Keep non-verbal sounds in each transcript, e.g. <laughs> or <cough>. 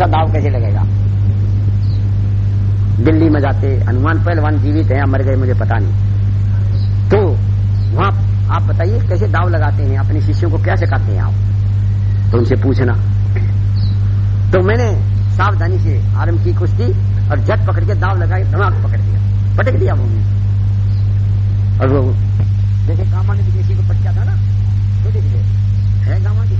ऐसा दाव कैसे लगेगा? दिल्ली में जाते, हनुमान पहलवान जीवित है या मर गए, मुझे पता नहीं। तो वहाँ आप बताइए, कैसे दाव लगाते हैं? अपने शिष्यों को क्या सिखाते हैं आप? तो उनसे पूछना। तो मैंने सावधानी से आरंभ की कुश्ती और झट पकड़ के दाव लगाई धमाक पकड़ दिया पटक दिया भूमि और वो, जैसे कामा ने विदेशी को पटका था ना? तो देखिए, है गामा वो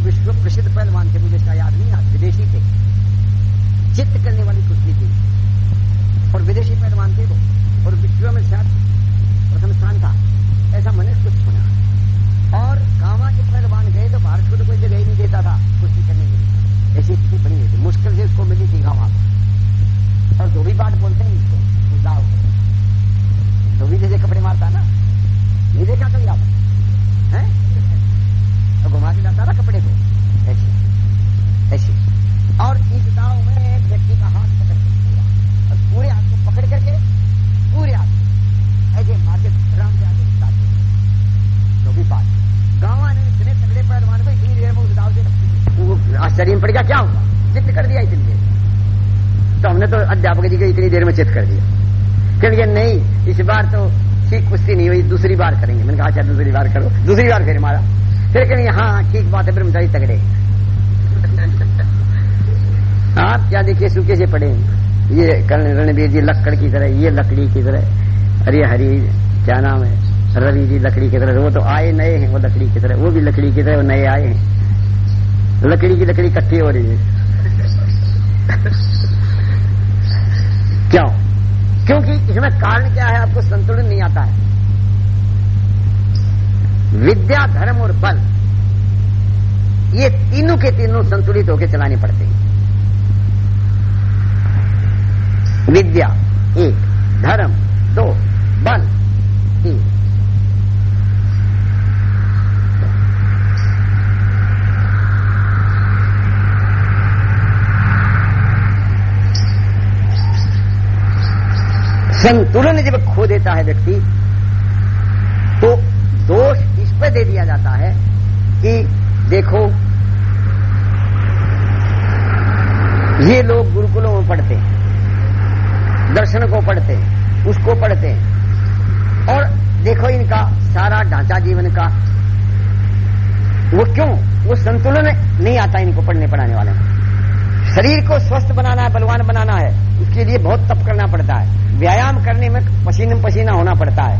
विश्व प्रसिद्ध पहलवान थे, मुझे इसका याद नहीं याद विदेशी थे। चित्त करने वाली कुश्ती थी। और विदेशी पहलवान थे वो। और विश्व में शायद प्रथम स्थान था। ऐसा मैंने कुछ सुना। और गांवा के पहलवान गए तो भारत को तो कोई जगह नहीं देता था कुश्ती करने के लिए। ऐसी स्थिति बनी हुई थी मुश्किल से उसको मिली थी गांवा और धोबी बाट बोलते हैं, इसको दाव धोबी जैसे कपड़े मारता ना? नहीं देखा कभी आप? हैं? घुमा के ना कपड़े को। ऐसे ऐसे। और इस दाव में एक व्यक्ति का हाथ पकड़ दिया और पूरे हाथ को पकड़ करके, पूरे हाथ ऐसे मार के राम से आगे उतारते तो भी बात। गाँव ने इतने तगड़े पहलवान को इतनी देर में उस दाव से आश्चर्य में पड़ गया, क्या हुआ? चित्त कर दिया इतनी देर। तो हमने तो अध्यापक जी को इतनी देर में चित्त कर दिया। कहेंगे नहीं, इस बार तो ठीक कुश्ती नहीं हुई, दूसरी बार करेंगे। मैंने कहा अच्छा दूसरी बार करो। दूसरी बार फिर मारा। फिर कहेंगे हाँ ठीक बात है, ब्रह्मचारी तगड़े <laughs> आप क्या देखिए, सूखे से पड़े ये रणबीर जी लक्कड़ की तरह, ये लकड़ी की तरह। अरे, हरी, क्या नाम है? रवि जी, लकड़ी की तरह। वो तो आए, नए हैं, वो लकड़ी की तरह। वो भी लकड़ी की तरह, वो नए आए हैं। लकड़ी की लकड़ी इकट्ठी हो रही है। <laughs> क्यों? क्योंकि इसमें कारण क्या है, आपको संतुलन नहीं आता है। विद्या, धर्म और बल, ये तीनों के तीनों संतुलित होकर चलाने पड़ते हैं। विद्या एक, धर्म दो, बल तीन। संतुलन जब खो देता है व्यक्ति तो दोष इस दे दिया जाता है कि देखो, ये लोग गुरुकुलों में पढ़ते हैं, दर्शन को पढ़ते हैं, उसको पढ़ते हैं। और देखो इनका सारा ढांचा जीवन का, वो क्यों? वो संतुलन नहीं आता इनको पढ़ने पढ़ाने वाले शरीर को स्वस्थ बनाना है, बलवान बनाना है, उसके लिए बहुत तप करना पड़ता है। व्यायाम करने में पसीने पसीना होना पड़ता है।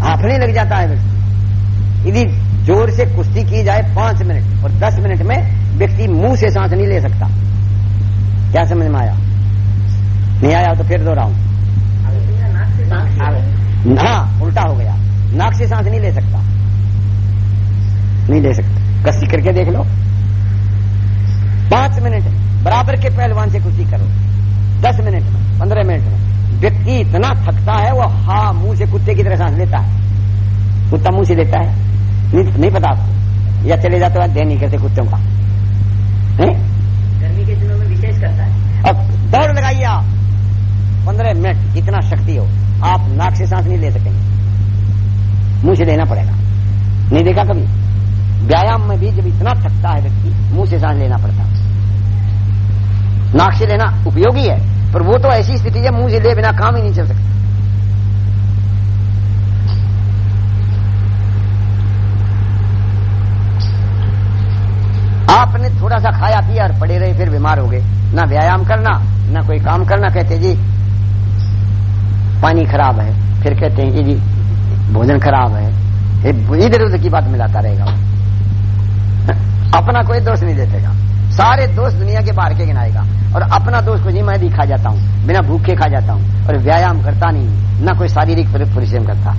हाफने लग जाता है। यदि ज़ोर से कुश्ती की जाए पाँच मिनट और दस मिनट में व्यक्ति मुँह से सांस नहीं ले सकता। क्या समझ में आया? नहीं आया तो फिर दोहराऊं। हाँ उल्टा हो गया। नाक से सांस नहीं ले सकता। नहीं ले सकता। कश्ती करके देख लो। पाँच मिनट बराबर के पहलवान से कुश्ती करो। दस मिनट में, पंद्रह मिनट में। व्यक्ति इतना थकता है, वो हा मुँह से कुत्ते की तरह सांस लेता है। कुत्ता मुँह से लेता है। नहीं, नहीं पता। आपको या चले जाते हैं ध्यान नहीं करते कुत्तों का। गर्मी के दिनों में विशेष करता है। अब दौड़ लगाइए आप। पंद्रह मिनट इतना शक्ति हो। आप नाक से सांस नहीं ले सकेंगे। मुँह से लेना पड़ेगा। नहीं देखा कभी? व्यायाम में भी जब इतना थकता है व्यक्ति मुँह से सांस लेना पड़ता है। नाक से लेना उपयोगी है पर वो तो ऐसी स्थिति है मुँह से ले बिना काम ही नहीं चल सकता। आपने थोड़ा सा खाया पिया और पड़े रहे, फिर बीमार हो गए। ना व्यायाम करना, ना कोई काम करना, कहते जी, पानी खराब है। फिर कहते हैं कि जी, भोजन खराब है। इधर उधर की बात मिलाता रहेगा <laughs> अपना कोई दोष नहीं देतेगा सारे दोष दुनिया के बाहर के गिनाएगा। और अपना दोष को जी मैं भी खा जाता हूँ, बिना भूखे खा जाता हूँ। और व्यायाम करता नहीं, ना कोई शारीरिक परिश्रम करता।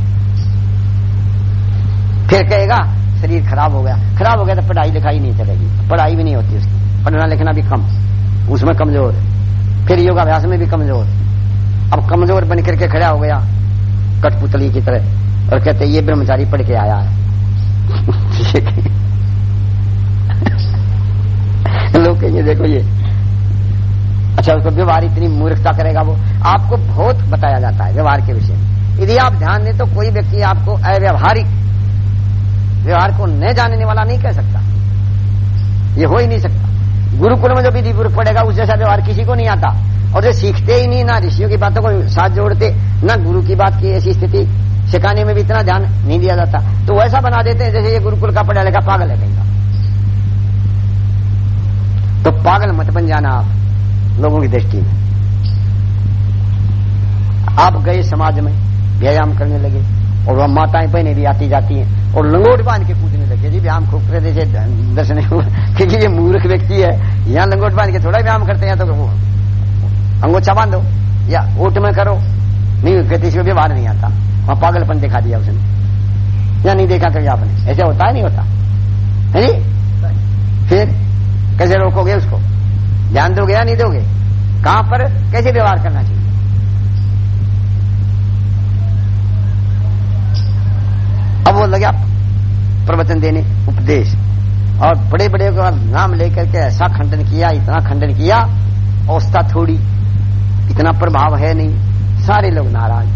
फिर कहेगा शरीर खराब हो गया। खराब हो गया तो पढ़ाई लिखाई नहीं चलेगी। पढ़ाई भी नहीं होती उसकी। पढ़ना लिखना भी कम। उसमें कमज़ोर। फिर योगाभ्यास में भी कमज़ोर। अब कमज़ोर बन करके खड़ा हो गया कठपुतली की तरह। और कहते, ये ब्रह्मचारी पढ़ के आया है। <laughs> लोग कहेंगे, देखो ये। अच्छा उसको व्यवहार इतनी मूर्खता करेगा वो। आपको बहुत बताया जाता है व्यवहार के विषय में। यदि आप ध्यान दें तो कोई व्यक्ति आपको अव्यवहारिक व्यवहार को न जानने वाला नहीं कह सकता। ये हो ही नहीं सकता। गुरुकुल में जो विधि पूर्वक पड़ेगा उस जैसा व्यवहार किसी को नहीं आता। और जो सीखते ही नहीं, ना ऋषियों की बातों को साथ जोड़ते, ना गुरु की बात की ऐसी स्थिति सिखाने में भी इतना ध्यान नहीं दिया जाता। तो वैसा बना देते हैं, जैसे ये गुरुकुल का पढ़ा लिखा पागल है कहीं तो पागल मत बन जाना आप, लोगों की दृष्टि में। आप गए समाज में, व्यायाम करने लगे और वह माताएँ पहने भी आती जाती हैं। और लंगोट बाँध के कूदने लगे। जी, व्यायाम खूब करे जैसे दर्शन क्योंकि ये मूर्ख व्यक्ति है। यहाँ लंगोट बाँध के थोड़ा व्यायाम करते हैं तो अंगोछा बांधो या ओट में करो। नहीं, गति से व्यवहार नहीं आता। वहाँ पागलपन दिखा दिया उसने। या नहीं देखा कभी आपने। ऐसे होता है, नहीं होता? है जी? फिर कैसे रोकोगे उसको? ध्यान दोगे या नहीं दोगे? कहाँ पर कैसे व्यवहार करना चाहिए? अब वो लगे प्रवचन देने, उपदेश। और बड़े बड़े का नाम लेकर के ऐसा खंडन किया, इतना खंडन किया, अवस्था थोड़ी, इतना प्रभाव है नहीं। सारे लोग नाराज़।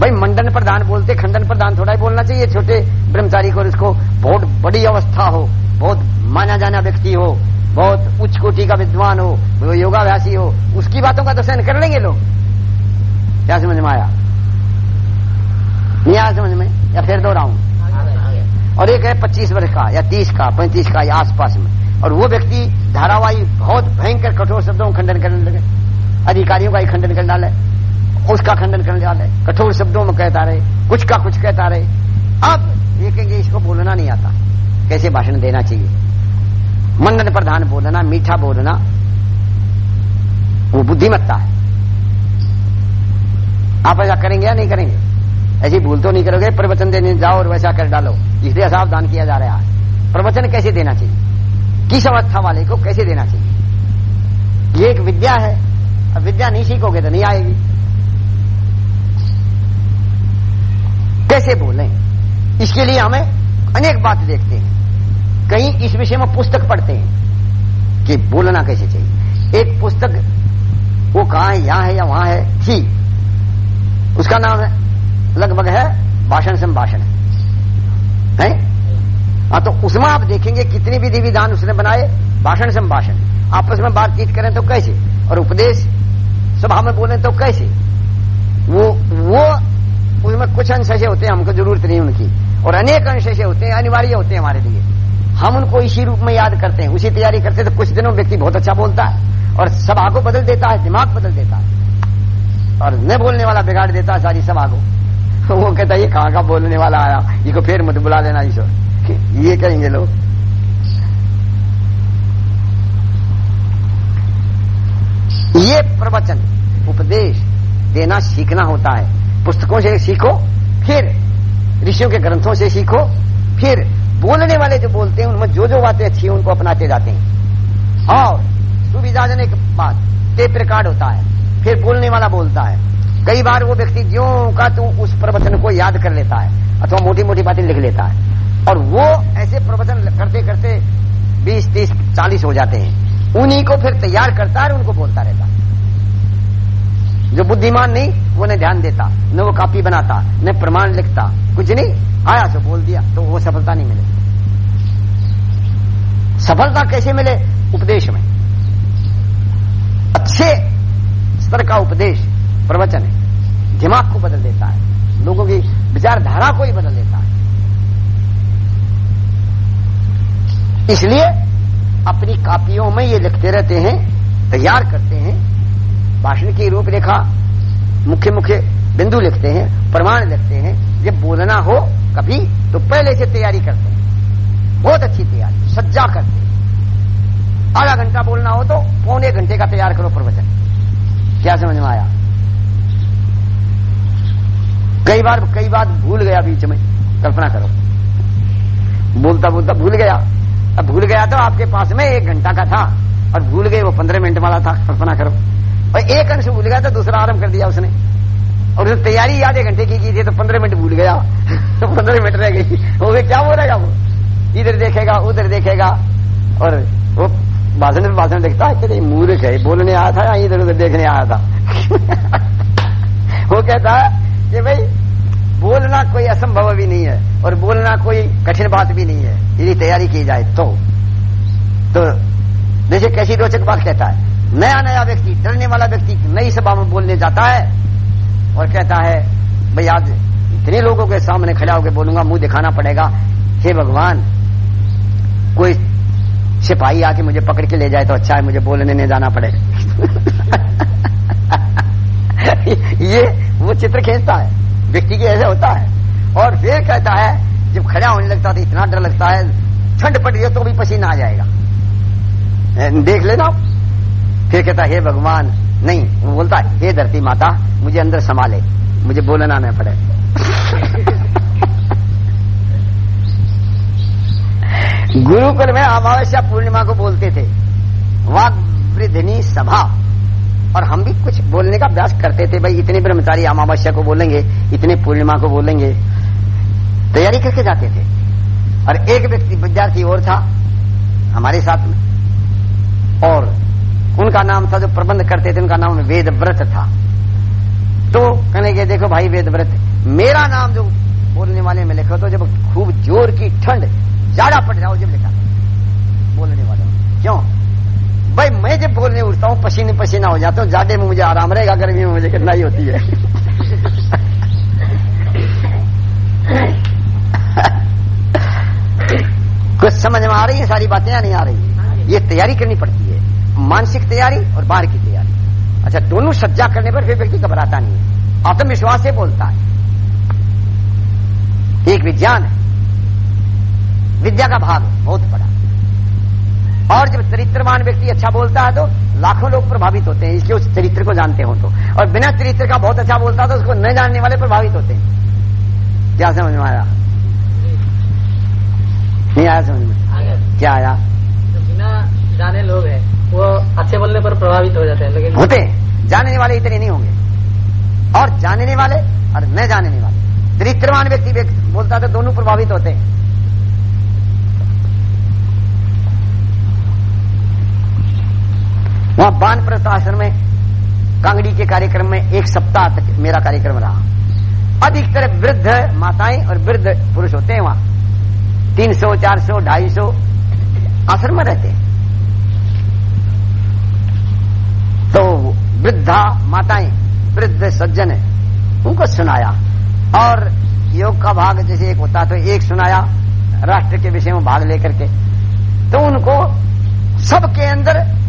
भाई, मंडन प्रधान बोलते, खंडन प्रधान थोड़ा ही बोलना चाहिए, छोटे ब्रह्मचारी को इसको। बहुत बड़ी अवस्था हो, बहुत माना जाना व्यक्ति हो, बहुत उच्च कोटि का विद्वान हो योगाभ्यासी हो, उसकी बातों का तो सहन कर लेंगे लोग। क्या समझ में आया? नहीं आया समझ में, या फिर दोहराऊं? और एक है पच्चीस वर्ष का, या तीस का, पैंतीस का, या आसपास में। और वो व्यक्ति धारावाही बहुत भयंकर कठोर शब्दों में खंडन करने लगे। अधिकारियों का ही खंडन करने डाले उसका खंडन करने डाले कठोर शब्दों में कहता रहे, कुछ का कुछ कहता रहे। अब ये कहेंगे इसको बोलना नहीं आता। कैसे भाषण देना चाहिए? मंडन प्रधान बोलना, मीठा बोलना, वो बुद्धिमत्ता है। आप ऐसा करेंगे या नहीं करेंगे? ऐसी भूल तो नहीं करोगे, प्रवचन देने जाओ और वैसा कर डालो। इसलिए सावधान किया जा रहा है। प्रवचन कैसे देना चाहिए? किस अवस्था वाले को कैसे देना चाहिए? ये एक विद्या है। अब विद्या नहीं सीखोगे तो नहीं आएगी। कैसे बोलें इसके लिए हमें अनेक बात देखते हैं। कहीं इस विषय में पुस्तक पढ़ते हैं कि बोलना कैसे चाहिए। एक पुस्तक, वो कहा है, यहाँ है या वहाँ है? थी उसका नाम है लगभग है, भाषण संभाषण है। हाँ? तो उसमें आप देखेंगे कितनी विधि विधान उसने बनाए, भाषण संभाषण आपस में बातचीत करें तो कैसे? और उपदेश, सभा में बोले तो कैसे? वो वो, उसमें कुछ अंश ऐसे होते हैं, हमको ज़रूरत नहीं उनकी। और अनेक अंश ऐसे होते हैं, अनिवार्य होते हैं हमारे लिए। हम उनको इसी रूप में याद करते हैं, उसी तैयारी करते हैं तो कुछ दिनों व्यक्ति बहुत अच्छा बोलता है। और सभा को बदल देता है, दिमाग बदल देता है। और न बोलने वाला बिगाड़ देता है सारी सभा को। <laughs> वो कहता ये कहाँ का बोलने वाला आया? इसको फिर मत बुला देना ईश्वर। ये कहेंगे लोग। ये प्रवचन, उपदेश देना सीखना होता है। पुस्तकों से सीखो, फिर ऋषियों के ग्रंथों से सीखो, फिर बोलने वाले जो बोलते हैं, उनमें जो जो बातें अच्छी हैं, उनको अपनाते जाते हैं। और सुविधाजनक बात टेप रिकॉर्ड होता है, फिर बोलने वाला बोलता है। कई बार वो व्यक्ति ज्यो का तू उस प्रवचन को याद कर लेता है, अथवा मोटी मोटी बातें लिख लेता है। और वो ऐसे प्रवचन करते करते बीस, तीस, चालीस हो जाते हैं। उन्हीं को फिर तैयार करता है उनको बोलता रहता है। जो बुद्धिमान नहीं, वो न ध्यान देता, न वो कॉपी बनाता, न प्रमाण लिखता। कुछ नहीं, आया तो बोल दिया तो वो सफलता नहीं मिले। सफलता कैसे मिले? उपदेश में। अच्छे स्तर का उपदेश, प्रवचन है। दिमाग को बदल देता है। लोगों की विचारधारा को ही बदल देता है। इसलिए अपनी कापियों में ये लिखते रहते हैं, तैयार करते हैं। भाषण की रूपरेखा मुख्य मुख्य बिंदु लिखते हैं, प्रमाण लिखते हैं। जब बोलना हो कभी तो पहले से तैयारी करते हैं। बहुत अच्छी तैयारी, सज्जा करते हैं। आधा घंटा बोलना हो तो पौने घंटे का तैयार करो प्रवचन। क्या समझ में आया? कई बार, कई बात भूल गया बीच में। कल्पना करो। बोलता बोलता भूल गया। अब भूल गया तो आपके पास में एक घंटा का था और भूल गए वो पंद्रह मिनट वाला था, कल्पना करो। और एक अंश भूल गया तो दूसरा आरंभ कर दिया उसने। और उसने तैयारी आधे घंटे की की थी तो पंद्रह मिनट भूल गया। तो पंद्रह मिनट रह गई। वो क्या बोलेगा वो इधर देखेगा, उधर देखेगा। और वो भाषण में भाषण देखता है कि मूर्ख है। बोलने आया था या इधर उधर देखने आया था? <laughs> वो कहता है कि भाई, बोलना कोई असंभव भी नहीं है और बोलना कोई कठिन बात भी नहीं है। यदि तैयारी की जाए तो। तो जैसे कैसी रोचक बात कहता है। नया नया व्यक्ति, डरने वाला व्यक्ति नई सभा में बोलने जाता है और कहता है, भाई, आज इतने लोगों के सामने खड़ा होकर बोलूँगा, मुँह दिखाना पड़ेगा। हे भगवान, कोई सिपाही आके मुझे पकड़ के ले जाए तो अच्छा है, मुझे बोलने नहीं जाना पड़े। <laughs> <laughs> ये वो चित्र खींचता है। व्यक्ति के ऐसे होता है। और फिर कहता है, जब खड़ा होने लगता तो इतना डर लगता है, ठंड पड़ गया तो भी पसीना आ जाएगा। देख लेना। फिर कहता हे भगवान, नहीं, वो बोलता है, हे धरती माता, मुझे अंदर संभाले। मुझे बोलना न पड़े। <laughs> गुरुकुल में अमावस्या पूर्णिमा को बोलते थे। वाक वृद्धनी सभा। और हम भी कुछ बोलने का अभ्यास करते थे, भाई, इतने ब्रह्मचारी अमावस्या को बोलेंगे, इतने पूर्णिमा को बोलेंगे। तैयारी करके जाते थे। और एक व्यक्ति विद्यार्थी और था, हमारे साथ में। और उनका नाम था, जो प्रबंध करते थे, उनका नाम वेद व्रत था। तो कहने के देखो भाई वेद व्रत मेरा नाम जो बोलने वाले में लिखो तो जब खूब ज़ोर की ठंड, ज़्यादा पड़ जाओ, जब लिखा बोलने वाले क्यों भाई मैं जब बोलने उठता हूँ, पसीने पसीना हो जाता हूँ ज़्यादा में मुझे आराम रहेगा, गर्मी में मुझे कितना ही होती है। कुछ समझ में आ रही है? सारी बातें या नहीं आ रही? ये तैयारी करनी पड़ती है। मानसिक तैयारी और बाहर की तैयारी। अच्छा दोनों सज्जा करने पर फिर व्यक्ति घबराता नहीं है। आत्मविश्वास से बोलता है। एक विज्ञान है। विद्या का भाग बहुत बड़ा। और जब चरित्रवान व्यक्ति अच्छा बोलता है तो लाखों लोग प्रभावित होते हैं इसलिए उस चरित्र को जानते हो तो। और बिना चरित्र का बहुत अच्छा बोलता है तो उसको न जानने वाले प्रभावित होते हैं। क्या समझ में आया? नहीं आया समझ में? क्या आया? बिना जाने लोग हैं वो अच्छे बोलने पर प्रभावित हो जाते हैं लेकिन होते हैं। जानने वाले इतने नहीं होंगे। और जानने वाले और न जानने वाले। चरित्रवान व्यक्ति व्यक्ति बोलता तो दोनों प्रभावित होते हैं। वहाँ बान आश्रम में, कांगड़ी के कार्यक्रम में एक सप्ताह तक मेरा कार्यक्रम रहा। अधिकतर वृद्ध माताएँ और वृद्ध पुरुष होते हैं वहाँ। तीन सौ, चार सौ, ढाई सौ आश्रम में रहते हैं। तो वृद्धा माताएँ, वृद्ध सज्जन है, उनको सुनाया। और योग का भाग जैसे एक होता तो एक सुनाया, राष्ट्र के विषय में भाग लेकर के। तो उनको सबके अंदर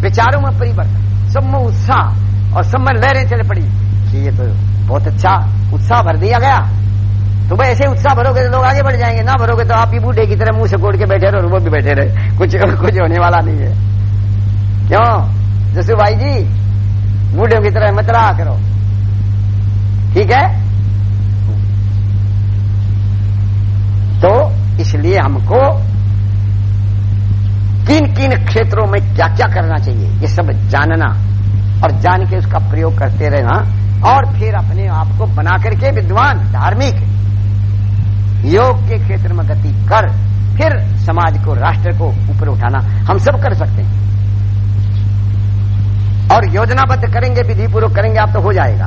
विचारों में परिवर्तन। सब में उत्साह और सब में लहरें चल पड़ी। कि ये तो बहुत अच्छा उत्साह भर दिया गया। तो भाई ऐसे उत्साह भरोगे तो लोग आगे बढ़ जाएँगे। ना भरोगे तो आप ही बूढ़े की तरह मुँह से कोड़ के बैठे रहो और वो भी बैठे रहे। कुछ कुछ होने वाला नहीं है। क्यों? जसू भाई जी, बूढ़े की तरह मत रहा करो। ठीक है? तो इसलिए हमको किन किन क्षेत्रों में क्या क्या करना चाहिए, ये सब जानना और जान के उसका प्रयोग करते रहना और फिर अपने आप को बना करके विद्वान, धार्मिक योग के क्षेत्र में गति कर, फिर समाज को, राष्ट्र को ऊपर उठाना। हम सब कर सकते हैं। और योजनाबद्ध करेंगे विधि पूर्वक करेंगे, आप तो हो जाएगा।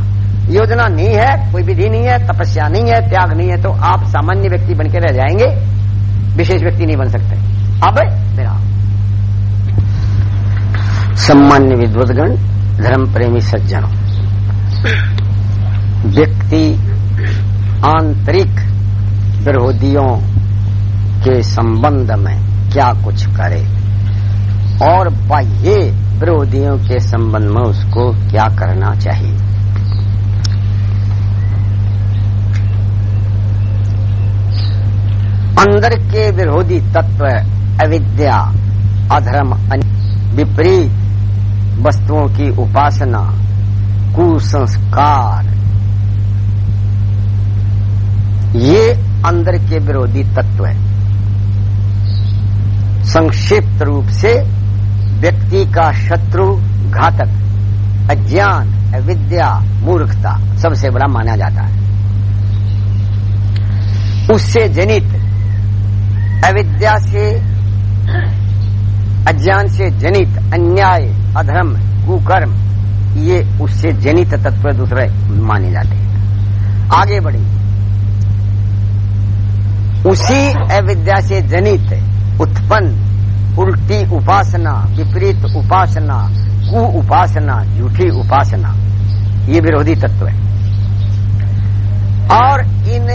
योजना नहीं है, कोई विधि नहीं है, तपस्या नहीं है, त्याग नहीं है तो आप सामान्य व्यक्ति बनकर रह जाएँगे। विशेष व्यक्ति नहीं बन सकते। अब मेरा सम्मान्य विद्वदगण धर्म प्रेमी सज्जनों। व्यक्ति आंतरिक विरोधियों के संबंध में क्या कुछ करे और बाह्य विरोधियों के संबंध में उसको क्या करना चाहिए? अंदर के विरोधी तत्व, अविद्या, अधर्म विपरीत वस्तुओं की उपासना, कुसंस्कार। ये अंदर के विरोधी तत्व है। संक्षिप्त रूप से व्यक्ति का शत्रु घातक, अज्ञान, अविद्या, मूर्खता, सबसे बड़ा माना जाता है। उससे जनित, अविद्या से, अज्ञान से जनित अन्याय अधर्म, कुकर्म, ये उससे जनित तत्व दूसरे माने जाते हैं। आगे बढ़ी उसी अविद्या से जनित उत्पन्न, उल्टी उपासना, विपरीत उपासना, कु उपासना, झूठी उपासना, ये विरोधी तत्व है। और इन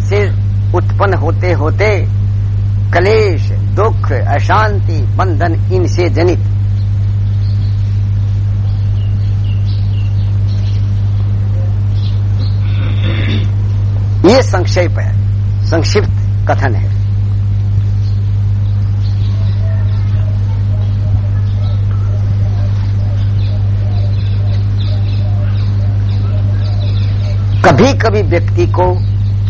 से उत्पन्न होते होते कलेश, दुख, अशांति, बंधन इनसे जनित। ये संक्षेप है। संक्षिप्त कथन है। कभी कभी व्यक्ति को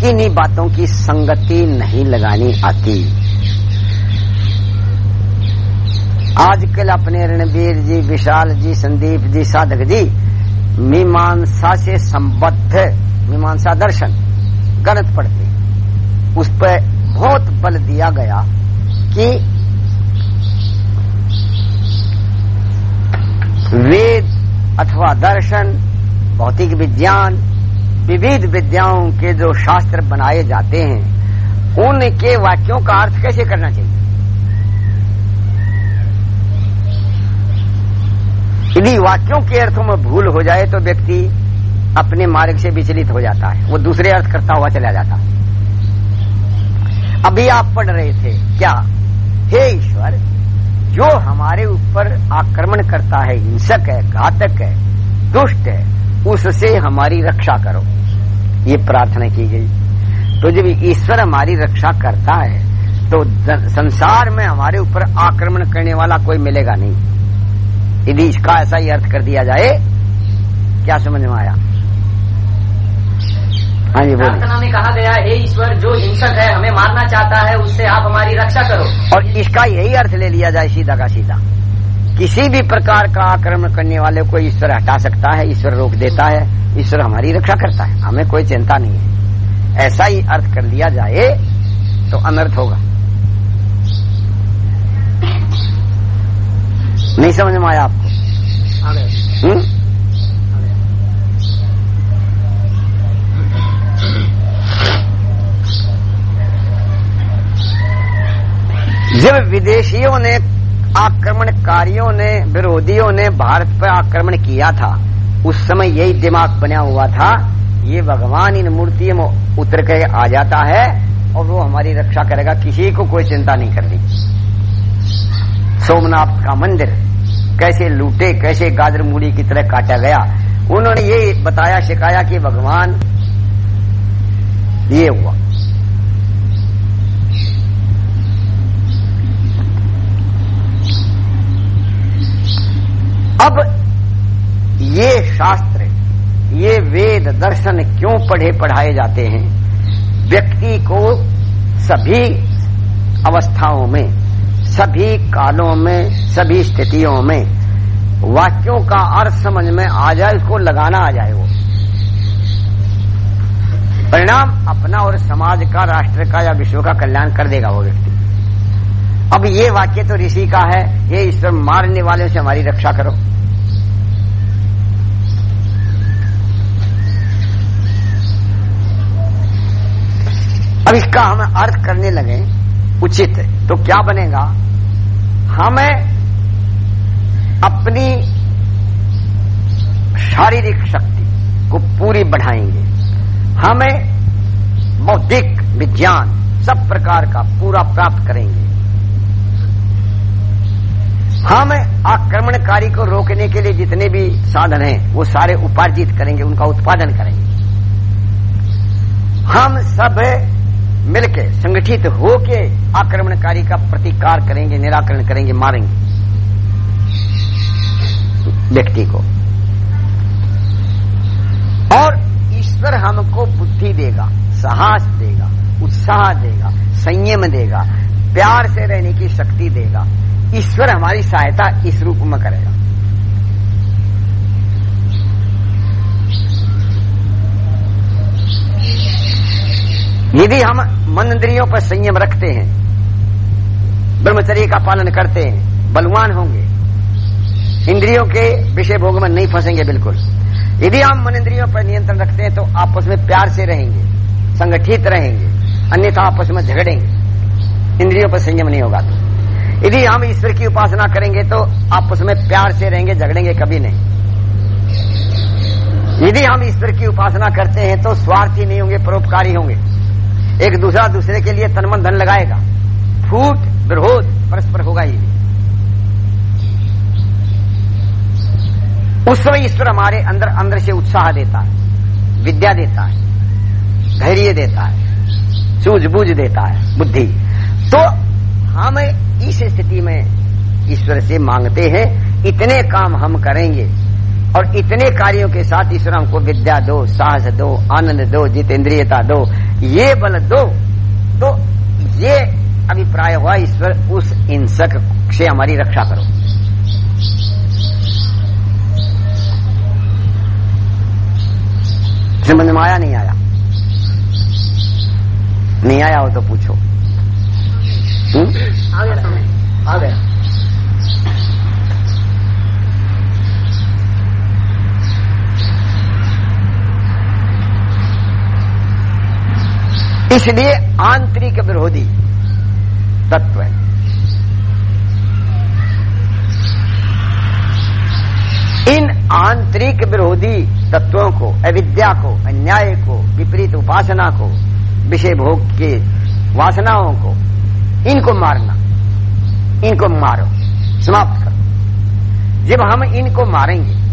किन्हीं बातों की संगति नहीं लगानी आती। आजकल अपने रणबीर जी, विशाल जी, संदीप जी, साधक जी, मीमांसा से संबद्ध, मीमांसा दर्शन। गलत पढ़ते उस पर बहुत बल दिया गया कि वेद अथवा दर्शन, भौतिक विज्ञान, विविध विद्याओं के जो शास्त्र बनाए जाते हैं, उनके वाक्यों का अर्थ कैसे करना चाहिए? यदि वाक्यों के अर्थों में भूल हो जाए तो व्यक्ति अपने मार्ग से विचलित हो जाता है। वो दूसरे अर्थ करता हुआ चला जाता। है अभी आप पढ़ रहे थे, क्या? हे ईश्वर, जो हमारे ऊपर आक्रमण करता है, हिंसक है, घातक है, दुष्ट है, उससे हमारी रक्षा करो। ये प्रार्थना की गई। तो जब ईश्वर हमारी रक्षा करता है तो संसार में हमारे ऊपर आक्रमण करने वाला कोई मिलेगा नहीं। यदि इसका ऐसा ही अर्थ कर दिया जाए, क्या समझ में आया? हाँ जी बोलिए। प्रार्थना में कहा गया हे ईश्वर जो हिंसक है हमें मारना चाहता है उससे आप हमारी रक्षा करो। और इसका यही अर्थ ले लिया जाए सीधा का सीधा। किसी भी प्रकार का आक्रमण करने वाले को ईश्वर हटा सकता है ईश्वर रोक देता है ईश्वर हमारी रक्षा करता है। हमें कोई चिंता नहीं है। ऐसा ही अर्थ कर लिया जाए तो अनर्थ होगा। नहीं समझ में आया आपको? जब विदेशियों ने आक्रमणकारियों ने, विरोधियों ने भारत पर आक्रमण किया था, उस समय यही दिमाग बना हुआ था, ये भगवान इन मूर्तियों में उतर के आ जाता है और वो हमारी रक्षा करेगा, किसी को कोई चिंता नहीं करनी सोमनाथ का मंदिर कैसे लूटे, कैसे गाजर मूली की तरह काटा गया, उन्होंने ये बताया, सिखाया कि भगवान, ये हुआ। अब ये शास्त्र, ये वेद दर्शन क्यों पढ़े पढ़ाए जाते हैं? व्यक्ति को सभी अवस्थाओं में, सभी कालों में, सभी स्थितियों में, वाक्यों का अर्थ समझ में आ जाए, उसको लगाना आ जाए वो। परिणाम अपना और समाज का, राष्ट्र का या विश्व का कल्याण कर देगा वो व्यक्ति। अब ये वाक्य तो ऋषि का है, ये ईश्वर मारने वाले से हमारी रक्षा करो। अब इसका हम अर्थ करने लगे, उचित तो क्या बनेगा? हमें अपनी शारीरिक शक्ति को पूरी बढ़ाएँगे। हमें बौद्धिक विज्ञान सब प्रकार का पूरा प्राप्त करेंगे। हम आक्रमणकारी को रोकने के लिए जितने भी साधन हैं, वो सारे उपार्जित करेंगे, उनका उत्पादन करेंगे। हम सब मिलके, संगठित होके आक्रमणकारी का प्रतिकार करेंगे, निराकरण करेंगे, मारेंगे। व्यक्ति को। और ईश्वर हमको बुद्धि देगा, साहस देगा, उत्साह देगा, संयम देगा, प्यार से रहने की शक्ति देगा। ईश्वर हमारी सहायता इस रूप में करेगा। यदि हम मन इंद्रियों पर संयम रखते हैं, ब्रह्मचर्य का पालन करते हैं, बलवान होंगे, इंद्रियों के विषय भोग में नहीं फंसेंगे बिल्कुल। यदि हम मन इंद्रियों पर नियंत्रण रखते हैं तो आपस में प्यार से रहेंगे, संगठित रहेंगे, अन्यथा आपस में झगड़ेंगे। इंद्रियों पर संयम नहीं होगा तो। यदि हम ईश्वर की उपासना करेंगे तो आप उसमें प्यार से रहेंगे, झगड़ेंगे कभी नहीं। यदि हम ईश्वर की उपासना करते हैं तो स्वार्थी नहीं होंगे, परोपकारी होंगे। एक दूसरा दूसरे के लिए तनमन धन लगाएगा। फूट, विरोध परस्पर होगा ही। उस समय ईश्वर हमारे अंदर अंदर से उत्साह देता है, विद्या देता है, धैर्य देता है, सूझबूझ देता है, बुद्धि। तो हम इस स्थिति में ईश्वर से मांगते हैं, इतने काम हम करेंगे और इतने कार्यों के साथ ईश्वर हमको विद्या दो, साहस दो, आनंद दो, जितेंद्रियता दो, ये बल दो। तो ये अभिप्राय हुआ ईश्वर, उस हिंसक से हमारी रक्षा करो। समझ में आया, नहीं आया? नहीं आया हो तो पूछो। हुँ? इसलिए आंतरिक विरोधी तत्व है। इन आंतरिक विरोधी तत्वों को, अविद्या को, अन्याय को, विपरीत उपासना को, विषय भोग के वासनाओं को इनको मारना। इनको मारो। समाप्त करो। जब हम इनको मारेंगे,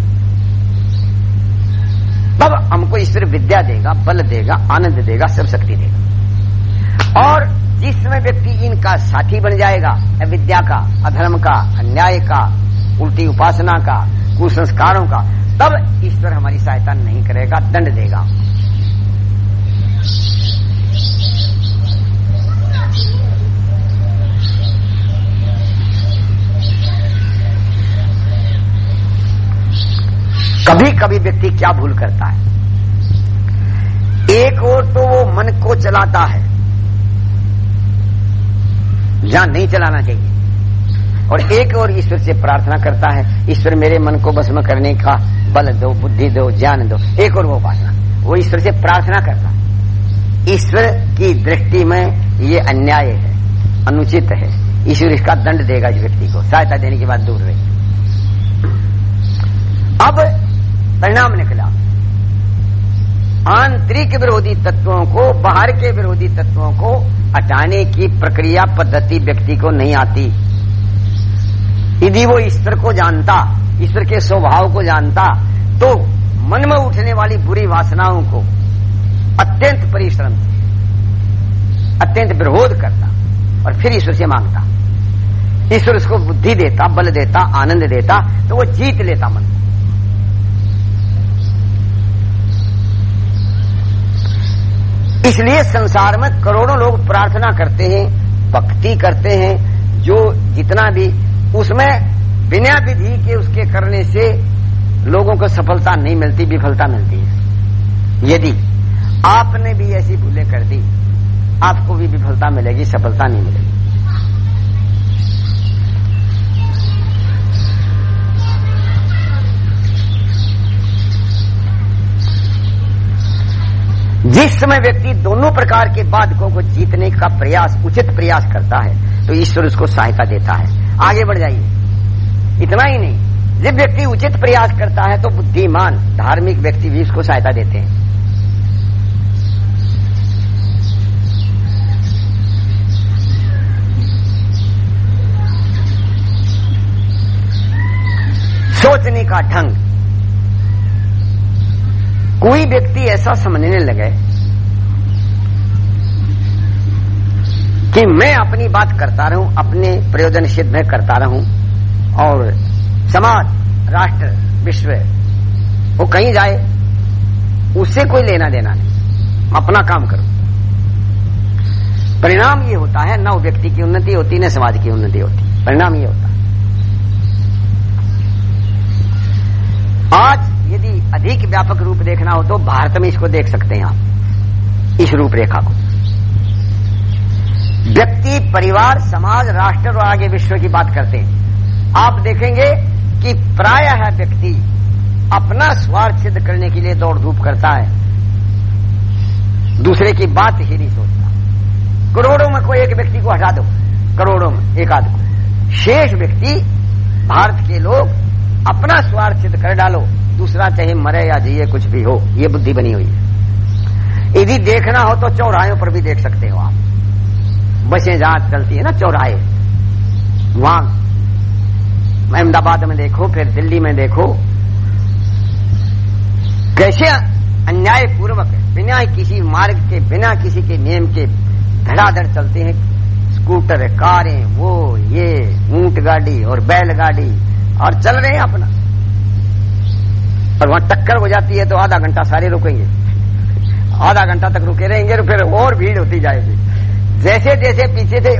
तब हमको ईश्वर विद्या देगा, बल देगा, आनंद देगा सब शक्ति देगा। और जिस समय व्यक्ति इनका साथी बन जाएगा, अविद्या का, अधर्म का, अन्याय का, उल्टी उपासना का, कुसंस्कारों का, तब ईश्वर हमारी सहायता नहीं करेगा, दंड देगा। कभी कभी व्यक्ति क्या भूल करता है? एक ओर तो वो मन को चलाता है, जहाँ नहीं चलाना चाहिए, और एक और ईश्वर से प्रार्थना करता है, ईश्वर, मेरे मन को भस्म करने का बल दो, बुद्धि दो, ज्ञान दो। एक और वो उपासना, वो ईश्वर से प्रार्थना करता है। ईश्वर की दृष्टि में ये अन्याय है, अनुचित है। ईश्वर इसका दंड देगा इस व्यक्ति को, सहायता देने के बाद दूर रहे। अब परिणाम निकला। आंतरिक विरोधी तत्वों को, बाहर के विरोधी तत्वों को हटाने की प्रक्रिया, पद्धति व्यक्ति को नहीं आती। यदि वो ईश्वर को जानता, ईश्वर के स्वभाव को जानता तो मन में उठने वाली बुरी वासनाओं को अत्यंत परिश्रम, अत्यंत विरोध करता और फिर ईश्वर से माँगता। ईश्वर उसको बुद्धि देता, बल देता, आनंद देता तो वो जीत लेता मन। को इसलिए संसार में करोड़ों लोग प्रार्थना करते हैं, भक्ति करते हैं, जो जितना भी, उसमें बिना विधि के उसके करने से लोगों को सफलता नहीं मिलती, विफलता मिलती है। यदि आपने भी ऐसी भूलें कर दी, आपको भी विफलता मिलेगी, सफलता नहीं मिलेगी। जिस समय व्यक्ति दोनों प्रकार के बाधकों को जीतने का प्रयास, उचित प्रयास करता है तो ईश्वर उसको सहायता देता है। आगे बढ़ जाइए। इतना ही नहीं। जब व्यक्ति उचित प्रयास करता है तो बुद्धिमान, धार्मिक व्यक्ति भी उसको सहायता देते हैं। सोचने का ढंग। कोई व्यक्ति ऐसा समझने लगे कि मैं अपनी बात करता रहूँ, अपने प्रयोजन सिद्ध में करता रहूँ, और समाज, राष्ट्र, विश्व, वो कहीं जाए उससे कोई लेना देना नहीं। अपना काम करो। परिणाम ये होता है, न व्यक्ति की उन्नति होती, न समाज की उन्नति होती। परिणाम ये होता है। आज यदि अधिक व्यापक रूप देखना हो तो भारत में इसको देख सकते हैं आप। इस रूपरेखा को। व्यक्ति, परिवार, समाज, राष्ट्र और आगे विश्व की बात करते हैं। आप देखेंगे कि प्राय है व्यक्ति अपना स्वार्थ सिद्ध करने के लिए दौड़ धूप करता है। दूसरे की बात ही नहीं सोचता। करोड़ों में कोई एक व्यक्ति को हटा दो। करोड़ों में, एक आध को। शेष व्यक्ति, भारत के लोग अपना स्वार्थ सिद्ध कर डालो। दूसरा चाहे मरे या जिए, कुछ भी हो, ये बुद्धि बनी हुई है। यदि देखना हो तो चौराहों पर भी देख सकते हो आप। बसें जहाँ चलती है ना, चौराहे। वहाँ अहमदाबाद में देखो, फिर दिल्ली में देखो। कैसे अन्याय पूर्वक बिना किसी मार्ग के, बिना किसी के नियम के धड़ाधड़ चलते हैं। स्कूटर, कारें, वो, ये, ऊँट गाड़ी और बैलगाड़ी और चल रहे हैं अपना। और वहाँ टक्कर हो जाती है तो आधा घंटा सारे रुकेंगे। आधा घंटा तक रुके रहेंगे तो फिर और भीड़ होती जाएगी। जैसे जैसे पीछे से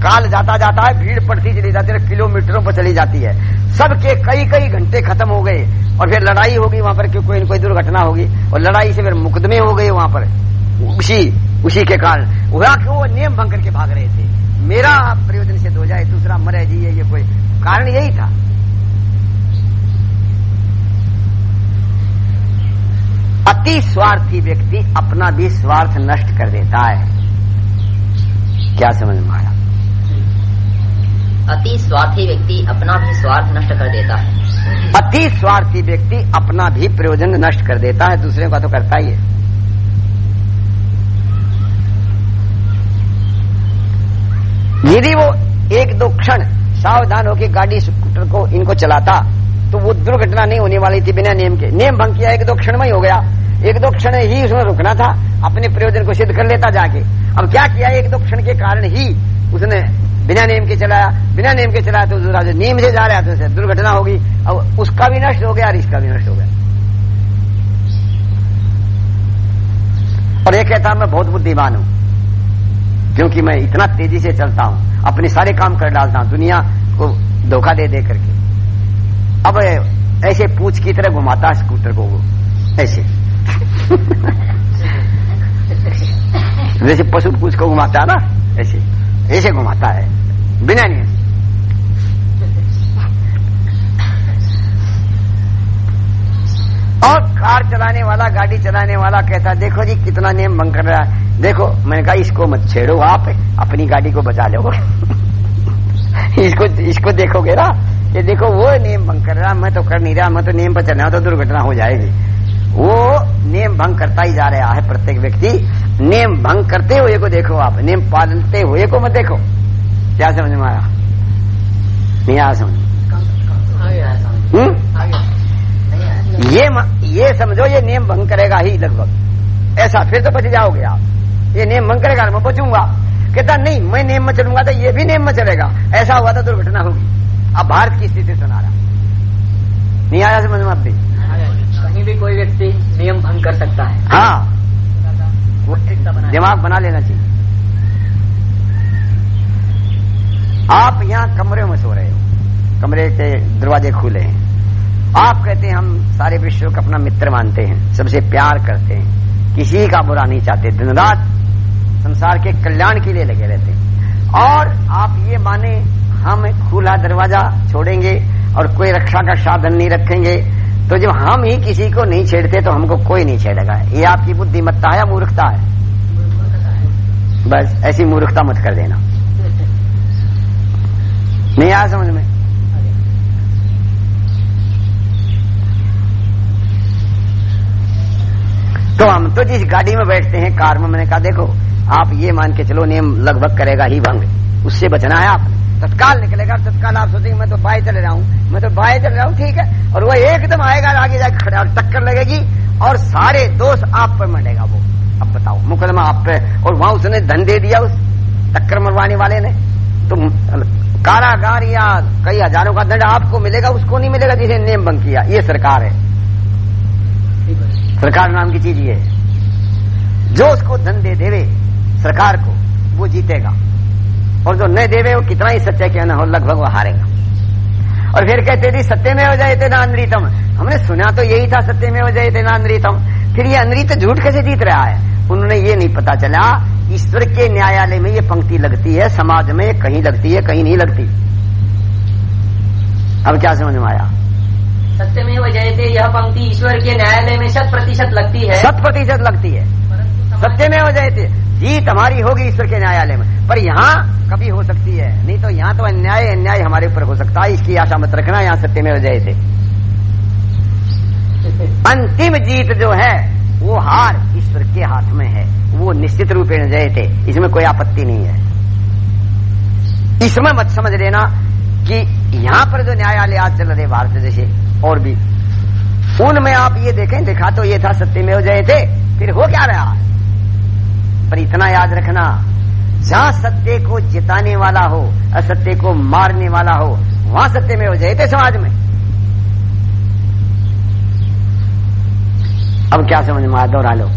काल जाता जाता है, भीड़ पड़ती चली जाती है, किलोमीटरों पर चली जाती है। सबके कई कई घंटे खत्म हो गए और फिर लड़ाई होगी वहाँ पर कोई कोई दुर्घटना होगी और लड़ाई से फिर मुकदमे हो गए वहाँ पर। उसी उसी के कारण। वहाँ वो नियम भंग करके भाग रहे थे। मेरा प्रयोजन से हो जाए, दूसरा मरे जी ये कोई कारण यही था। अति स्वार्थी व्यक्ति अपना भी स्वार्थ नष्ट कर देता है। क्या समझ में आया? अति स्वार्थी व्यक्ति अपना भी स्वार्थ नष्ट कर देता है। अति स्वार्थी व्यक्ति अपना भी प्रयोजन नष्ट कर देता है दूसरे का तो करता ही है। यदि वो एक दो क्षण सावधान होकर गाड़ी स्कूटर को इनको चलाता तो वो दुर्घटना नहीं होने वाली थी बिना नियम के। नियम भंग किया, एक दो क्षण में ही हो गया। एक दो क्षण ही उसमें रुकना था, अपने प्रयोजन को सिद्ध कर लेता जाके। अब क्या किया, एक दो क्षण के कारण ही उसने बिना नियम के चलाया। बिना नियम के चलाया तो दूसरा नियम से जा रहा तो उसे दुर्घटना होगी अब उसका भी नष्ट हो गया और इसका भी नष्ट हो गया। और ये कहता मैं बहुत बुद्धिमान हूँ, क्योंकि मैं इतना तेज़ी से चलता हूँ, अपने सारे काम कर डालता हूँ, दुनिया को धोखा दे दे करके। अब ऐसे पूछ की तरह घुमाता स्कूटर को वो, ऐसे। जैसे पशु पूछ को घुमाता है ना, ऐसे ऐसे घुमाता है, बिना नहीं और कार चलाने वाला, गाड़ी चलाने वाला कहता देखो जी, कितना नियम भंग कर रहा है। देखो, मैंने कहा, इसको मत छेड़ो आप, अपनी गाड़ी को बचा लो। <laughs> इसको इसको देखोगे ना? ये देखो, वो नियम भंग कर रहा, मैं तो कर नहीं रहा, मैं तो नियम पर चल रहा तो दुर्घटना हो जाएगी। वो नियम भंग करता ही जा रहा है प्रत्येक व्यक्ति। नियम भंग करते हुए को देखो आप नियम पालते हुए को मत देखो। क्या समझ में आया? नहीं आया समझ? ये ये समझो, ये नियम भंग करेगा ही लगभग। ऐसा, फिर तो बच जाओगे आप। ये नियम भंग करेगा, मैं बचूँगा कहता, नहीं, मैं नियम में चलूँगा तो ये भी नियम में चलेगा। ऐसा हुआ तो दुर्घटना होगी। अब भारत की स्थिति सुना रहा नहीं आया समझ में अब भी। कहीं भी कोई व्यक्ति नियम भंग कर सकता है। हाँ। दिमाग बना लेना चाहिए। आप यहाँ कमरे में सो रहे हो। कमरे के दरवाजे खुले हैं। आप कहते हैं हम सारे विश्व को अपना मित्र मानते हैं सबसे प्यार करते हैं। किसी का बुरा नहीं चाहते। दिन रात संसार के कल्याण के लिए लगे रहते हैं। और आप ये माने हम खुला दरवाज़ा छोड़ेंगे और कोई रक्षा का साधन नहीं रखेंगे। तो जब हम ही किसी को नहीं छेड़ते तो हमको कोई नहीं छेड़ेगा। ये आपकी बुद्धिमत्ता है या मूर्खता है? बस, ऐसी मूर्खता मत कर देना। नहीं आया समझ में? तो हम तो जिस गाड़ी में बैठते हैं, कार में, मैंने कहा, देखो, आप ये मान के चलो, नियम लगभग करेगा ही भंग। उससे बचना है आप तत्काल निकलेगा, तत्काल आप सोचेंगे, मैं तो बाएँ चले रहा हूँ मैं तो बाएँ चल रहा हूँ ठीक है? और वो एकदम आएगा, आगे जाके खड़ा और टक्कर लगेगी, और सारे दोष आप पर मंडेगा वो। अब बताओ, मुकदमा आप पे, और वहाँ उसने धन दे दिया उस टक्कर मरवाने वाले ने। तो कारागार या कई हज़ारों का दंड आपको मिलेगा, उसको नहीं मिलेगा जिसे नियम भंग किया। ये सरकार है। सरकार नाम की चीज़ ये है। जो उसको धन दे देवे, सरकार को, वो जीतेगा। और जो न देवे वो कितना ही सच्चा क्यों ना हो लगभग वो हारेगा। और फिर कहते थे सत्य में हो जाए थे ना नानरीतम हमने सुना तो यही था सत्य में हो जाए थे ना नानरीतम फिर ये अनरीत झूठ कैसे जीत रहा है? उन्होंने ये नहीं पता चला ईश्वर के न्यायालय में ये पंक्ति लगती है समाज में कहीं लगती है कहीं नहीं लगती। अब क्या समझ में आया? सत्य में हो जाए थे यह पंक्ति ईश्वर के न्यायालय में शत प्रतिशत लगती है। शत प्रतिशत लगती है। सत्य में हो जाए थे। जीत हमारी होगी ईश्वर के न्यायालय में। पर यहाँ कभी हो सकती है। नहीं तो यहाँ तो अन्याय अन्याय हमारे ऊपर हो सकता है। इसकी आशा मत रखना, यहाँ सत्य में हो जाए थे। अंतिम जीत जो है, वो हार ईश्वर के हाथ में है। वो निश्चित रूपेण जय थे। इसमें कोई आपत्ति नहीं है। इसमें मत समझ लेना कि यहाँ पर जो न्यायालय आज चल रहे भारत जैसे और भी, उनमें आप ये देखें देखा तो ये था सत्य में हो जय थे। फिर हो क्या रहा? पर इतना याद रखना जहाँ सत्य को जिताने वाला हो असत्य को मारने वाला हो वहाँ सत्य में हो जय थे समाज में। अब क्या समझ में आया? दोहरा लो।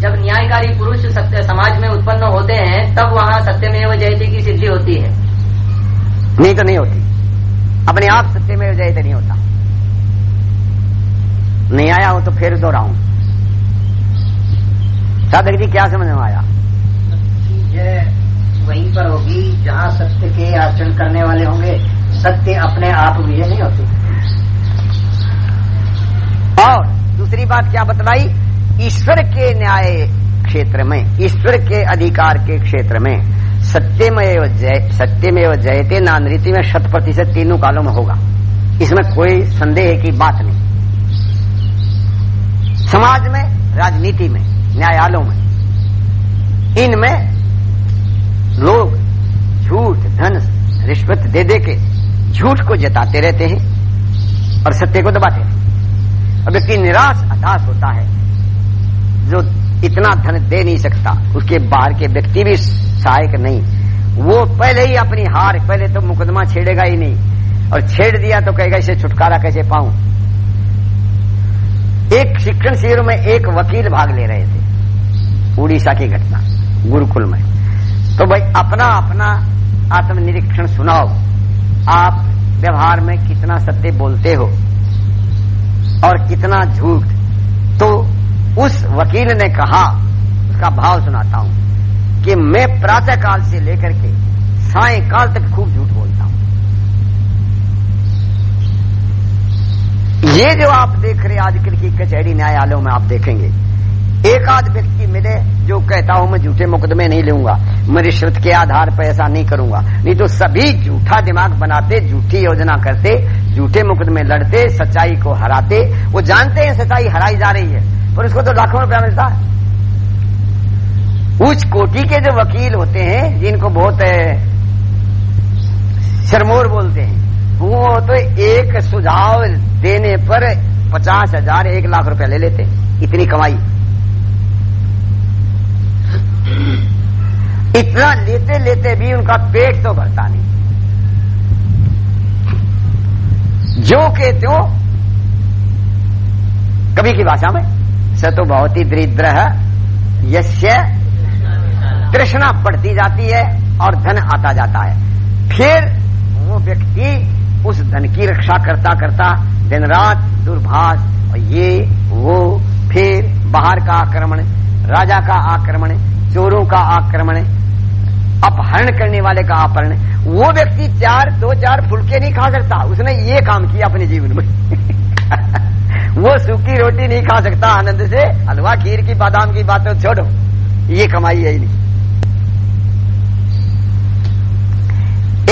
जब न्यायकारी पुरुष सत्य समाज में उत्पन्न होते हैं तब वहाँ वहाँ सत्यमेव जयते की सिद्धि होती है। नहीं तो नहीं होती। अपने आप सत्य में जयते नहीं होता। नहीं आया हो तो फिर दोहराऊं। साधक जी क्या समझ में आया? वहीं पर होगी जहाँ सत्य के आचरण करने वाले होंगे सत्य अपने आप विजय नहीं होती। और दूसरी बात क्या बतलाई? ईश्वर के न्याय क्षेत्र में ईश्वर के अधिकार के क्षेत्र में सत्यमेव जय सत्यमेव जयते नानरीति में शत प्रतिशत तीनों कालों में होगा। इसमें कोई संदेह की बात नहीं। समाज में राजनीति में न्यायालयों में इनमें लोग झूठ, धन, रिश्वत दे दे के झूठ को जताते रहते हैं और सत्य को दबाते हैं। और व्यक्ति निराश, हताश होता है। जो इतना धन दे नहीं सकता, उसके बाहर के व्यक्ति भी सहायक नहीं। वो पहले ही अपनी हार, पहले तो मुकदमा छेड़ेगा ही नहीं। और छेड़ दिया तो कहेगा, इसे छुटकारा कैसे पाऊँ? एक शिक्षण शिविर में एक वकील भाग ले रहे थे। उड़ीसा की घटना, गुरुकुल में। तो भाई, अपना अपना आत्मनिरीक्षण सुनाओ। आप व्यवहार में कितना सत्य बोलते हो और कितना झूठ। तो उस वकील ने कहा, उसका भाव सुनाता हूँ, कि मैं प्रातः काल से लेकर के सायकाल तक खूब झूठ बोलता हूँ। ये जो आप देख रहे आजकल की कचहरी न्यायालयों में आप देखेंगे एक आध व्यक्ति मिले जो कहता हूँ, मैं झूठे मुकदमे नहीं लूँगा। मैं रिश्वत के आधार पर ऐसा नहीं करूँगा। नहीं तो सभी झूठा दिमाग बनाते, झूठी योजना करते, झूठे मुकदमे लड़ते, सच्चाई को हराते। वो जानते हैं सच्चाई हराई जा रही है, पर उसको तो लाखों रुपया मिलता है। उच्च कोटि के जो वकील होते हैं, जिनको बहुत शर्मोर बोलते हैं, वो तो एक सुझाव देने पर पचास हज़ार, एक लाख रुपया ले लेते इतनी कमाई। इतना लेते लेते भी उनका पेट तो भरता नहीं। जो के त्यों कभी की भाषा में स तो बहुत ही दरिद्र है यश्य तृष्णा बढ़ती जाती है और धन आता जाता है। फिर वो व्यक्ति उस धन की रक्षा करता करता दिन रात दूरभाष ये, वो, फिर बाहर का आक्रमण, राजा का आक्रमण चोरों का आक्रमण अपहरण करने वाले का अपहरण वो व्यक्ति चार, दो चार फुलके नहीं खा सकता, उसने ये काम किया अपने जीवन में। <laughs> वो सूखी रोटी नहीं खा सकता, आनंद से, हलवा, खीर की, बादाम की बात छोड़ो। ये कमाई है ही नहीं।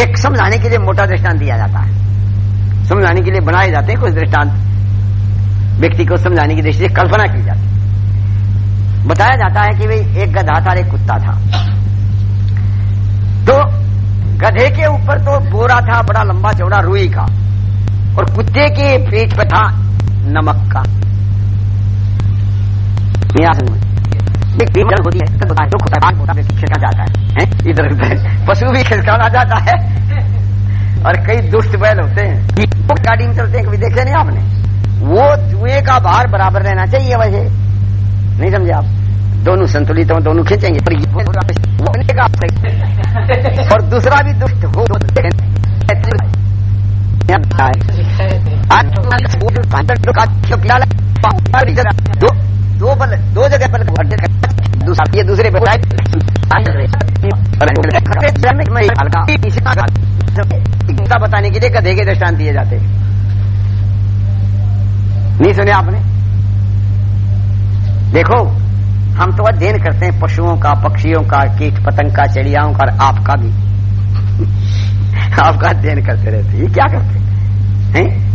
एक समझाने के लिए मोटा दृष्टांत दिया जाता है। समझाने के लिए बनाए जाते हैं कुछ दृष्टांत। व्यक्ति को समझाने की दृष्टि से कल्पना की जाती है। बताया जाता है कि भाई एक गधा था एक कुत्ता था। तो गधे के ऊपर तो बोरा था, बड़ा लंबा चौड़ा रुई का, और कुत्ते के पेट पे था नमक का। होती है तो जाता है इधर पशु भी खिसकाना जाता है। और कई दुष्ट बैल होते हैं। गाड़ी में चलते हैं, कभी देखे नहीं आपने? वो जुए का भार बराबर रहना चाहिए वैसे। नहीं समझे आप? दोनों संतुलित हो दोनों खींचेंगे पर वो <laughs> और दूसरा भी दुष्ट हो <laughs> दो दो बल दो जगह पर दूसरा ये दूसरे पे गीता बताने के लिए गधे के दृष्टान दिए जाते। नहीं सुने आपने? देखो हम तो अध्ययन करते हैं पशुओं का, पक्षियों का, कीट पतंग का, चिड़ियाओं का और आपका भी। <laughs> आपका अध्ययन करते रहते ये क्या करते हैं?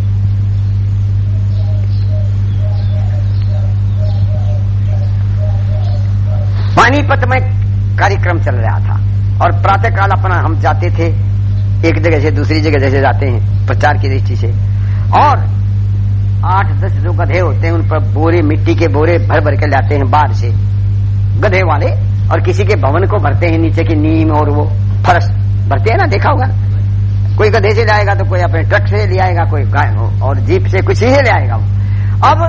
पानीपत में कार्यक्रम चल रहा था और प्रातः काल अपना हम जाते थे, एक जगह से दूसरी जगह जैसे जाते हैं, प्रचार की दृष्टि से। और आठ दस जो गधे होते हैं उन पर बोरे मिट्टी के बोरे भर भर के लाते हैं बाहर से। गधे वाले और किसी के भवन को भरते हैं नीचे की नीम और वो फरस। भरते हैं ना देखा होगा? कोई गधे से लाएगा तो कोई अपने ट्रक से ले आएगा कोई गाय और जीप से कुछ ही ले आएगा वो। अब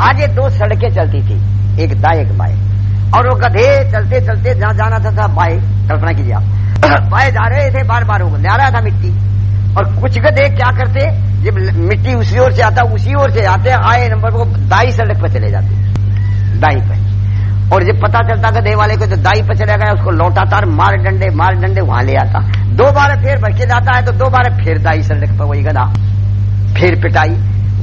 आगे दो सड़कें चलती थी एक दाएँ एक बाएँ और वो गधे चलते चलते जहाँ जाना था, था बाएँ कल्पना कीजिए आप। <coughs> बाएँ जा रहे थे बार बार वो ले रहा था मिट्टी। और कुछ गधे क्या करते? जब मिट्टी उसी ओर से आता, उसी ओर से आते आए नंबर को दाई सड़क पर चले जाते दाई पे और जब पता चलता गधे वाले को तो दाई पर चले गया, उसको लौटाता और मार डंडे मार डंडे वहाँ ले आता। दो बार फिर भटके जाता है तो दो बार फिर दाई सड़क पर वही गधा, फिर पिटाई।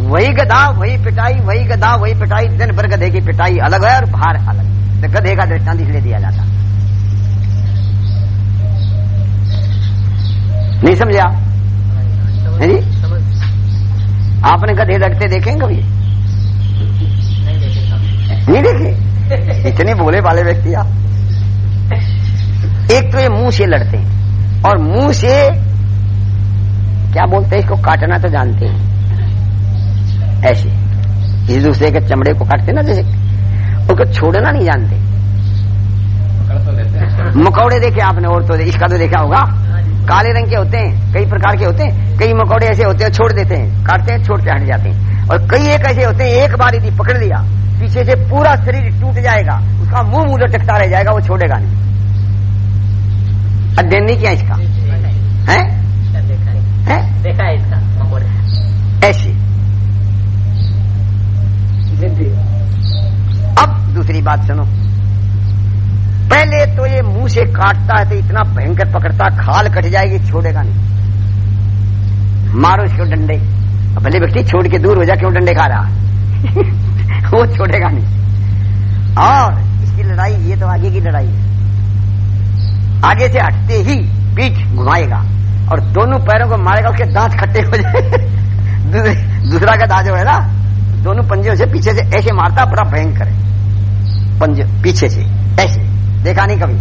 वही गधा, वही पिटाई, वही गधा, वही पिटाई, दिन भर गधे की पिटाई अलग है और भार अलग। तो गधे का दृष्टांत इसलिए दिया जाता। नहीं समझा है जी आपने गधे लड़ते देखे कभी? नहीं देखे। <laughs> इतने बोले वाले व्यक्ति आप। एक तो ये मुँह से लड़ते हैं और मुँह से क्या बोलते हैं इसको काटना तो जानते हैं। ऐसे। इस दूसरे के चमड़े को काटते ना जैसे उनको छोड़ना नहीं जानते। मकौड़े देखे आपने और तो इसका तो देखा होगा। काले रंग के होते हैं, कई प्रकार के होते हैं, कई मकौड़े ऐसे होते हैं, छोड़ देते हैं, काटते हैं छोड़ते हट जाते हैं। और कई एक ऐसे होते हैं, एक बार यदि पकड़ लिया, पीछे से पूरा शरीर टूट जाएगा, उसका मुँह मुँह टकता रह जाएगा, वो छोड़ेगा नहीं। अध्ययन नहीं किया इसका? है? देखा है? इसका मकोड़े ऐसे। अब दूसरी बात सुनो। पहले तो ये मुँह से काटता है तो इतना भयंकर पकड़ता खाल कट जाएगी, छोड़ेगा नहीं। मारो इसको डंडे। भले व्यक्ति छोड़ के दूर हो जा, क्यों डंडे खा रहा <laughs> वो छोड़ेगा नहीं। और इसकी लड़ाई, ये तो आगे की लड़ाई है। आगे से हटते ही पीठ घुमाएगा और दोनों पैरों को मारेगा, उसके दांत खट्टे हो जाए <laughs> दूसरा का दांत जो है ना, दोनों पंजों से पीछे से ऐसे मारता, बड़ा भयंकर है। पंजे पीछे से, ऐसे। देखा नहीं कभी?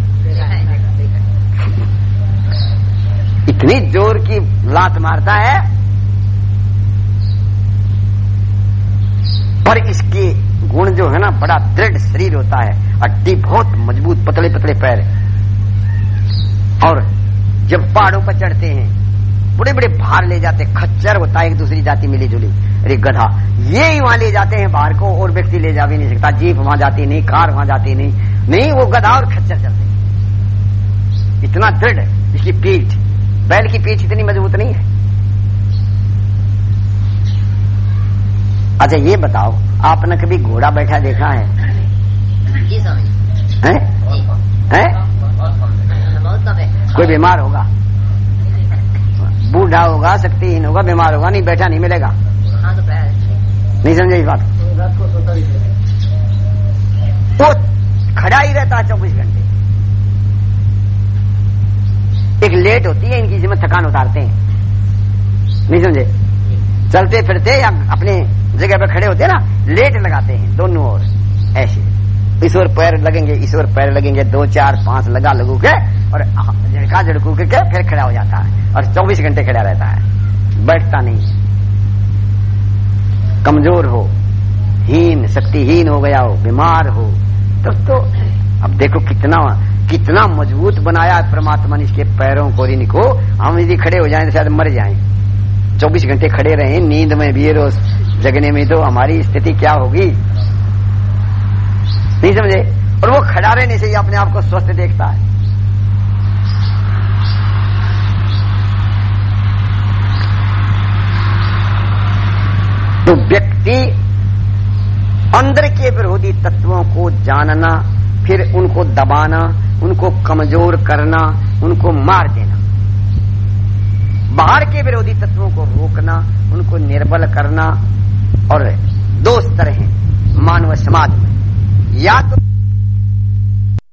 इतनी ज़ोर की लात मारता है। पर इसके गुण जो है ना, बड़ा दृढ़ शरीर होता है। हड्डी बहुत मज़बूत पतले पतले पैर। और जब पहाड़ों पर चढ़ते हैं बड़े बड़े भार ले जाते खच्चर होता है एक दूसरी जाति मिली जुली अरे गधा, ये ही वहाँ ले जाते हैं बाहर को और व्यक्ति ले जा भी नहीं सकता। जीप वहाँ जाती नहीं, कार वहाँ जाती नहीं। नहीं वो गधा और खच्चर चलते इतना दृढ़ इसकी पीठ बैल की पीठ इतनी मज़बूत नहीं है। अच्छा ये बताओ आपने कभी घोड़ा बैठा देखा है? हैं? हैं? कोई बीमार होगा? बूढ़ा होगा शक्तिहीन होगा बीमार होगा नहीं बैठा नहीं मिलेगा। नहीं समझे इस बात? तो खड़ा ही रहता है चौबीस घंटे। एक लेट होती है, इनकी जिम्मे थकान उतारते हैं। नहीं समझे? चलते फिरते या अपने जगह पर खड़े होते ना लेट लगाते हैं, दोनों ओर, ऐसे। इस ओर पैर लगेंगे, इस ओर पैर लगेंगे, दो, चार, पाँच लगा लगू के और झड़का झड़कू के फिर खड़ा हो जाता है, और 24 घंटे खड़ा रहता है। बैठता नहीं। कमज़ोर हो, हीन, शक्तिहीन हो गया हो, बीमार हो तब तो अब देखो कितना कितना मज़बूत बनाया है परमात्मा ने इसके पैरों को इनको हम यदि खड़े हो जाए तो शायद मर जाए। चौबीस घंटे खड़े रहे, नींद में भी रोज जगने में तो हमारी स्थिति क्या होगी? नहीं समझे? और वो खड़ा रहने से ही अपने आप को स्वस्थ देखता है। तो व्यक्ति अंदर के विरोधी तत्वों को जानना, फिर उनको दबाना, उनको कमज़ोर करना, उनको मार देना। बाहर के विरोधी तत्वों को रोकना, उनको निर्बल करना, और दो स्तर हैं मानव समाज में। या तो